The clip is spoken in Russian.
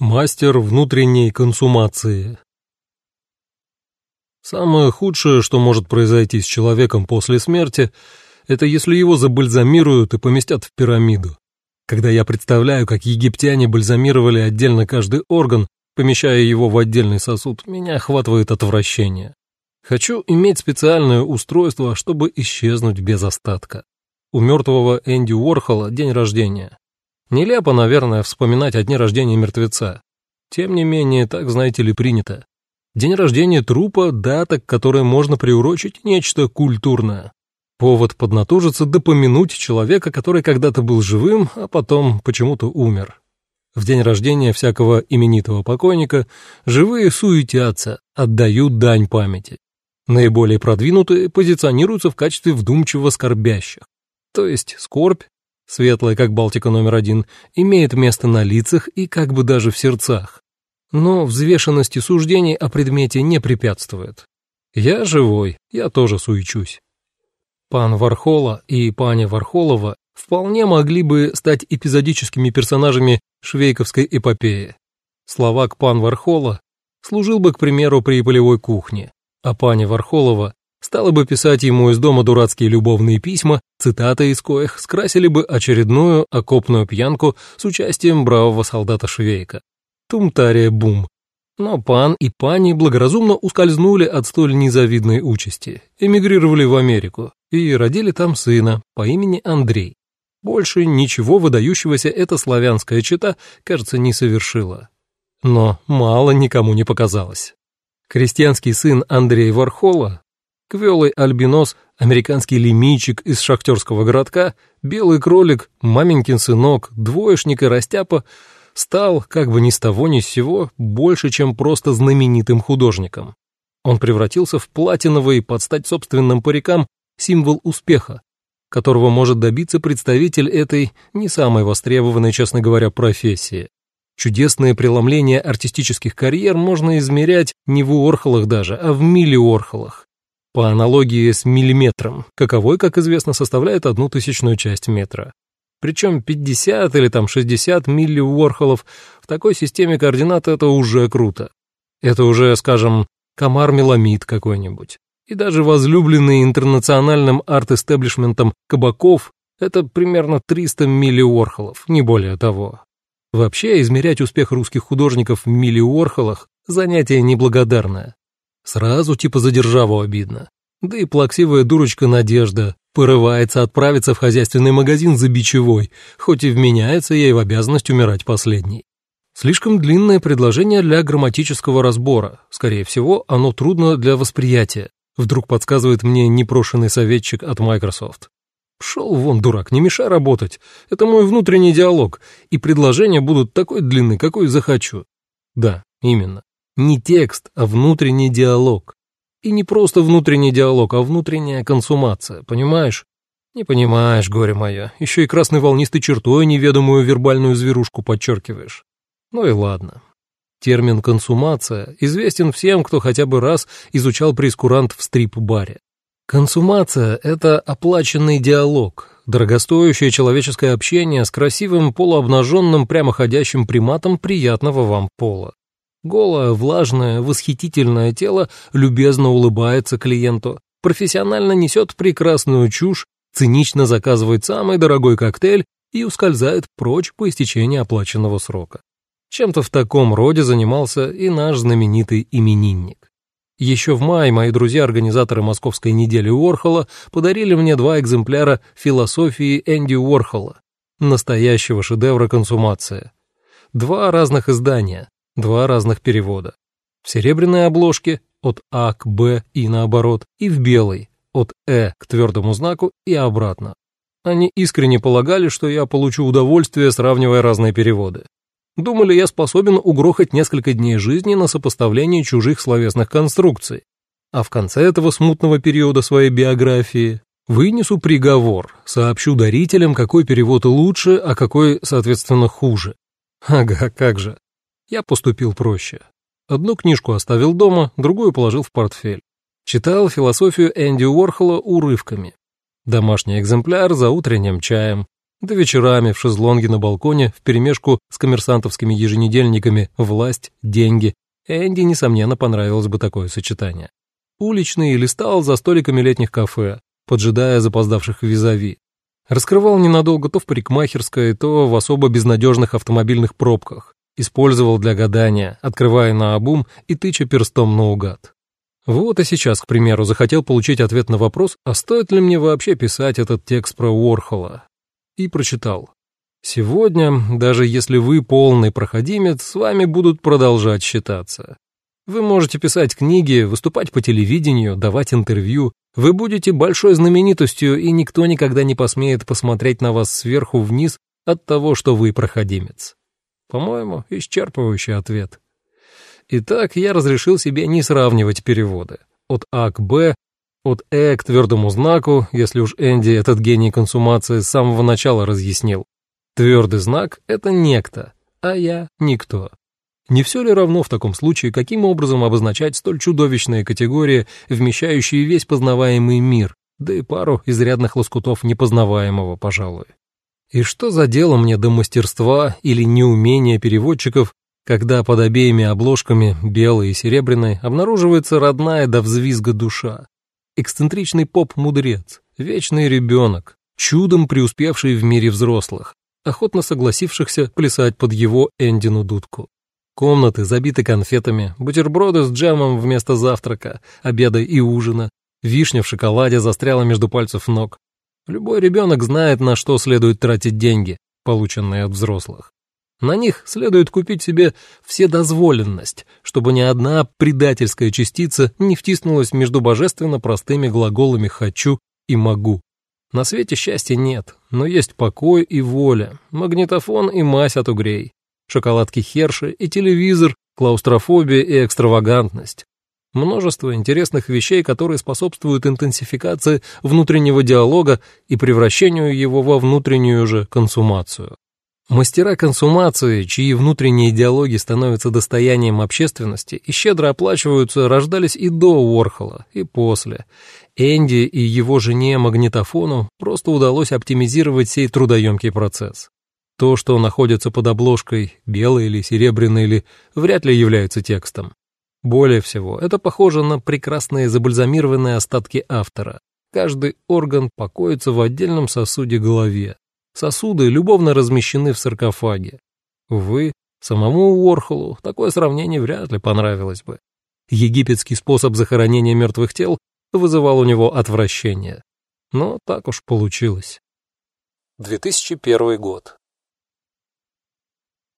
Мастер внутренней консумации Самое худшее, что может произойти с человеком после смерти, это если его забальзамируют и поместят в пирамиду. Когда я представляю, как египтяне бальзамировали отдельно каждый орган, помещая его в отдельный сосуд, меня охватывает отвращение. Хочу иметь специальное устройство, чтобы исчезнуть без остатка. У мертвого Энди Уорхола день рождения. Нелепо, наверное, вспоминать о дне рождения мертвеца. Тем не менее, так, знаете ли, принято. День рождения трупа — дата, к которой можно приурочить нечто культурное. Повод поднатужиться допомянуть человека, который когда-то был живым, а потом почему-то умер. В день рождения всякого именитого покойника живые суетятся, отдают дань памяти. Наиболее продвинутые позиционируются в качестве вдумчиво скорбящих. То есть скорбь светлая, как Балтика номер один, имеет место на лицах и как бы даже в сердцах. Но взвешенности суждений о предмете не препятствует. Я живой, я тоже суечусь. Пан Вархола и паня Вархолова вполне могли бы стать эпизодическими персонажами швейковской эпопеи. Словак пан Вархола служил бы, к примеру, при полевой кухне, а паня Вархолова стала бы писать ему из дома дурацкие любовные письма, цитаты из коих скрасили бы очередную окопную пьянку с участием бравого солдата Швейка. Тумтария бум. Но пан и пани благоразумно ускользнули от столь незавидной участи, эмигрировали в Америку и родили там сына по имени Андрей. Больше ничего выдающегося эта славянская чета, кажется, не совершила. Но мало никому не показалось. Крестьянский сын Андрей Вархола Квелый альбинос, американский лимийчик из шахтерского городка, белый кролик, маменькин сынок, двоечник и растяпа стал, как бы ни с того ни с сего, больше, чем просто знаменитым художником. Он превратился в платиновый, под стать собственным парикам, символ успеха, которого может добиться представитель этой не самой востребованной, честно говоря, профессии. Чудесное преломление артистических карьер можно измерять не в Орхолах даже, а в миллиорхолах по аналогии с миллиметром, каковой, как известно, составляет одну тысячную часть метра. Причем 50 или там 60 милли-уорхолов в такой системе координат — это уже круто. Это уже, скажем, комар-меламид какой-нибудь. И даже возлюбленный интернациональным арт-эстеблишментом кабаков — это примерно 300 милли-уорхолов, не более того. Вообще, измерять успех русских художников в милли-уорхолах — занятие неблагодарное. Сразу типа за державу обидно. Да и плаксивая дурочка Надежда порывается отправиться в хозяйственный магазин за бичевой, хоть и вменяется ей в обязанность умирать последней. Слишком длинное предложение для грамматического разбора. Скорее всего, оно трудно для восприятия. Вдруг подсказывает мне непрошенный советчик от Microsoft. Пшел вон, дурак, не мешай работать. Это мой внутренний диалог, и предложения будут такой длины, какой захочу. Да, именно. Не текст, а внутренний диалог. И не просто внутренний диалог, а внутренняя консумация, понимаешь? Не понимаешь, горе мое, еще и красной волнистой чертой неведомую вербальную зверушку подчеркиваешь. Ну и ладно. Термин «консумация» известен всем, кто хотя бы раз изучал прескурант в стрип-баре. Консумация — это оплаченный диалог, дорогостоящее человеческое общение с красивым полуобнаженным прямоходящим приматом приятного вам пола. Голое, влажное, восхитительное тело любезно улыбается клиенту, профессионально несет прекрасную чушь, цинично заказывает самый дорогой коктейль и ускользает прочь по истечении оплаченного срока. Чем-то в таком роде занимался и наш знаменитый именинник. Еще в мае мои друзья-организаторы Московской недели Уорхола подарили мне два экземпляра философии Энди Уорхола, настоящего шедевра консумация. Два разных издания, Два разных перевода. В серебряной обложке от А к Б и наоборот, и в белой от Э к твердому знаку и обратно. Они искренне полагали, что я получу удовольствие, сравнивая разные переводы. Думали, я способен угрохать несколько дней жизни на сопоставлении чужих словесных конструкций. А в конце этого смутного периода своей биографии вынесу приговор, сообщу дарителям, какой перевод лучше, а какой, соответственно, хуже. Ага, как же. Я поступил проще. Одну книжку оставил дома, другую положил в портфель. Читал философию Энди Уорхола урывками. Домашний экземпляр за утренним чаем. Да вечерами в шезлонге на балконе вперемешку с коммерсантовскими еженедельниками «Власть», «Деньги». Энди, несомненно, понравилось бы такое сочетание. Уличный листал за столиками летних кафе, поджидая запоздавших визави. Раскрывал ненадолго то в парикмахерской, то в особо безнадежных автомобильных пробках. Использовал для гадания, открывая на обум и тыча перстом наугад. Вот и сейчас, к примеру, захотел получить ответ на вопрос, а стоит ли мне вообще писать этот текст про Уорхола. И прочитал. Сегодня, даже если вы полный проходимец, с вами будут продолжать считаться. Вы можете писать книги, выступать по телевидению, давать интервью. Вы будете большой знаменитостью, и никто никогда не посмеет посмотреть на вас сверху вниз от того, что вы проходимец. По-моему, исчерпывающий ответ. Итак, я разрешил себе не сравнивать переводы. От А к Б, от Э к твердому знаку, если уж Энди этот гений консумации с самого начала разъяснил. Твердый знак — это некто, а я — никто. Не все ли равно в таком случае, каким образом обозначать столь чудовищные категории, вмещающие весь познаваемый мир, да и пару изрядных лоскутов непознаваемого, пожалуй? И что за дело мне до мастерства или неумения переводчиков, когда под обеими обложками, белой и серебряной, обнаруживается родная до взвизга душа? Эксцентричный поп-мудрец, вечный ребенок, чудом преуспевший в мире взрослых, охотно согласившихся плясать под его Эндину дудку. Комнаты забиты конфетами, бутерброды с джемом вместо завтрака, обеда и ужина, вишня в шоколаде застряла между пальцев ног. Любой ребенок знает, на что следует тратить деньги, полученные от взрослых. На них следует купить себе вседозволенность, чтобы ни одна предательская частица не втиснулась между божественно простыми глаголами «хочу» и «могу». На свете счастья нет, но есть покой и воля, магнитофон и мазь от угрей шоколадки Херши и телевизор, клаустрофобия и экстравагантность. Множество интересных вещей, которые способствуют интенсификации внутреннего диалога и превращению его во внутреннюю же консумацию. Мастера консумации, чьи внутренние диалоги становятся достоянием общественности и щедро оплачиваются, рождались и до Уорхола, и после. Энди и его жене Магнитофону просто удалось оптимизировать сей трудоемкий процесс. То, что находится под обложкой, белый или серебряный или, вряд ли является текстом. Более всего, это похоже на прекрасные забальзамированные остатки автора. Каждый орган покоится в отдельном сосуде голове. Сосуды любовно размещены в саркофаге. Увы, самому Уорхолу такое сравнение вряд ли понравилось бы. Египетский способ захоронения мертвых тел вызывал у него отвращение. Но так уж получилось. 2001 год.